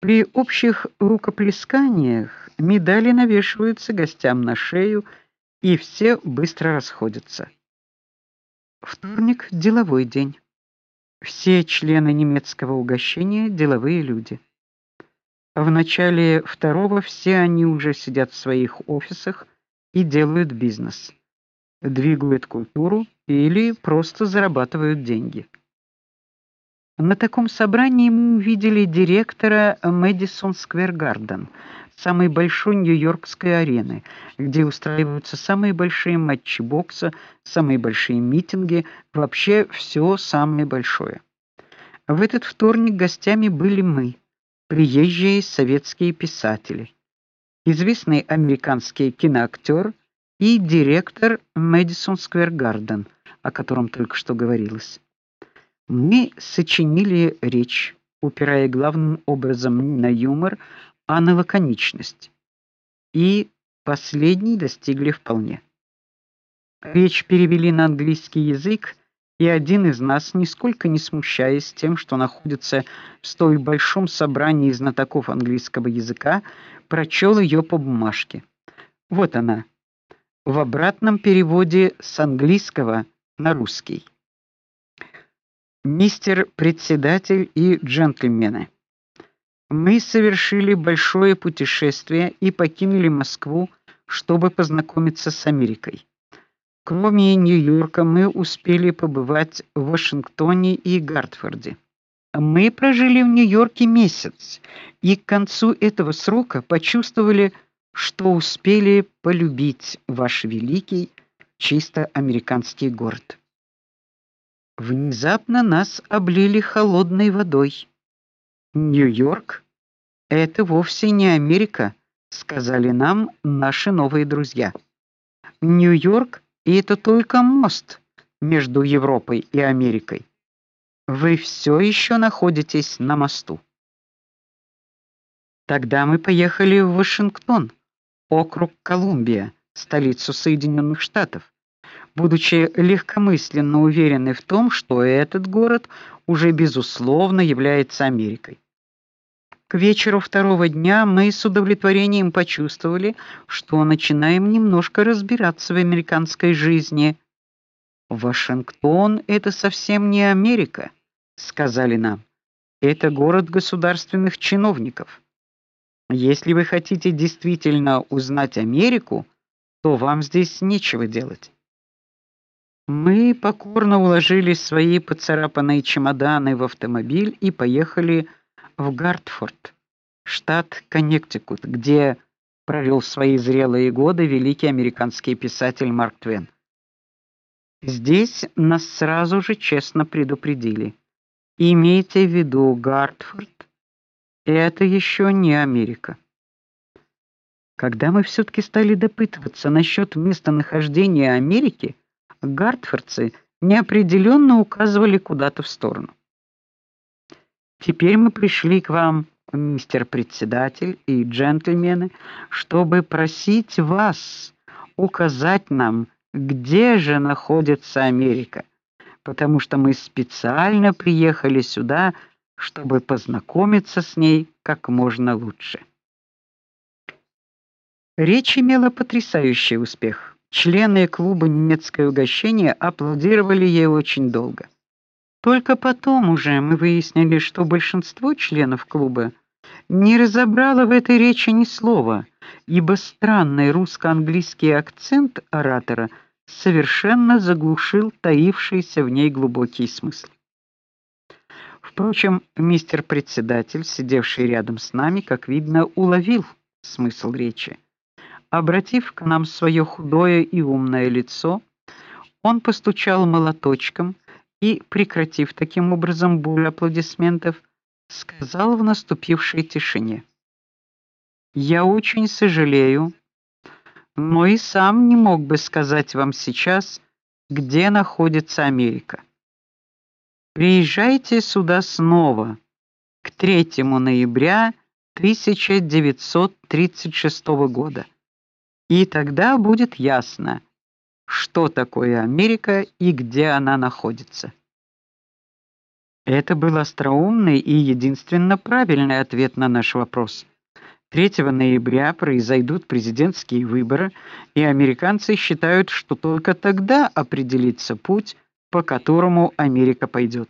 При общих рукоплесканиях медали навешиваются гостям на шею, и все быстро расходятся. Вторник деловой день. Все члены немецкого угощения деловые люди. В начале второго все они уже сидят в своих офисах и делают бизнес. Двигают культуру или просто зарабатывают деньги. На таком собрании мы увидели директора Madison Square Garden, самой большой нью-йоркской арены, где устраиваются самые большие матчи бокса, самые большие митинги, вообще все самое большое. В этот вторник гостями были мы, приезжие советские писатели, известный американский киноактер и директор Madison Square Garden, о котором только что говорилось. Мы сочинили речь, упирая главным образом на юмор, а на лаконичность. И последний достигли вполне. Речь перевели на английский язык, и один из нас, нисколько не смущаясь тем, что находится в столь большом собрании знатоков английского языка, прочел ее по бумажке. Вот она. В обратном переводе с английского на русский. Мистер председатель и джентльмены, мы совершили большое путешествие и покинули Москву, чтобы познакомиться с Америкой. Кроме Нью-Йорка, мы успели побывать в Вашингтоне и Гартфорде. Мы прожили в Нью-Йорке месяц, и к концу этого срока почувствовали, что успели полюбить ваш великий, чисто американский город. Внезапно нас облили холодной водой. Нью-Йорк это вовсе не Америка, сказали нам наши новые друзья. Нью-Йорк это только мост между Европой и Америкой. Вы все еще находитесь на мосту. Тогда мы поехали в Вашингтон, округ Колумбия, столицу Соединенных Штатов будучи легкомысленно уверены в том, что этот город уже безусловно является Америкой. К вечеру второго дня мы с удовлетворением почувствовали, что начинаем немножко разбираться в американской жизни. Вашингтон это совсем не Америка, сказали нам. Это город государственных чиновников. Если вы хотите действительно узнать Америку, то вам здесь нечего делать. Мы покорно уложили свои поцарапанные чемоданы в автомобиль и поехали в Гартфорд, штат Коннектикут, где провел свои зрелые годы великий американский писатель Марк Твен. Здесь нас сразу же честно предупредили: имейте в виду, Гартфорд это еще не Америка. Когда мы все таки стали допытываться насчет местонахождения Америки, гартфордцы неопределенно указывали куда-то в сторону. Теперь мы пришли к вам, мистер председатель и джентльмены, чтобы просить вас указать нам, где же находится Америка, потому что мы специально приехали сюда, чтобы познакомиться с ней как можно лучше. Речь имела потрясающий успех. Члены клуба Немецкое угощение аплодировали ей очень долго. Только потом уже мы выяснили, что большинство членов клуба не разобрало в этой речи ни слова, ибо странный русско-английский акцент оратора совершенно заглушил таившийся в ней глубокий смысл. Впрочем, мистер председатель, сидевший рядом с нами, как видно, уловил смысл речи. Обратив к нам свое худое и умное лицо, он постучал молоточком и, прекратив таким образом бурю аплодисментов, сказал в наступившей тишине: "Я очень сожалею, но и сам не мог бы сказать вам сейчас, где находится Америка. Приезжайте сюда снова к 3 ноября 1936 года. И тогда будет ясно, что такое Америка и где она находится. Это был остроумный и единственно правильный ответ на наш вопрос. 3 ноября произойдут президентские выборы, и американцы считают, что только тогда определится путь, по которому Америка пойдет.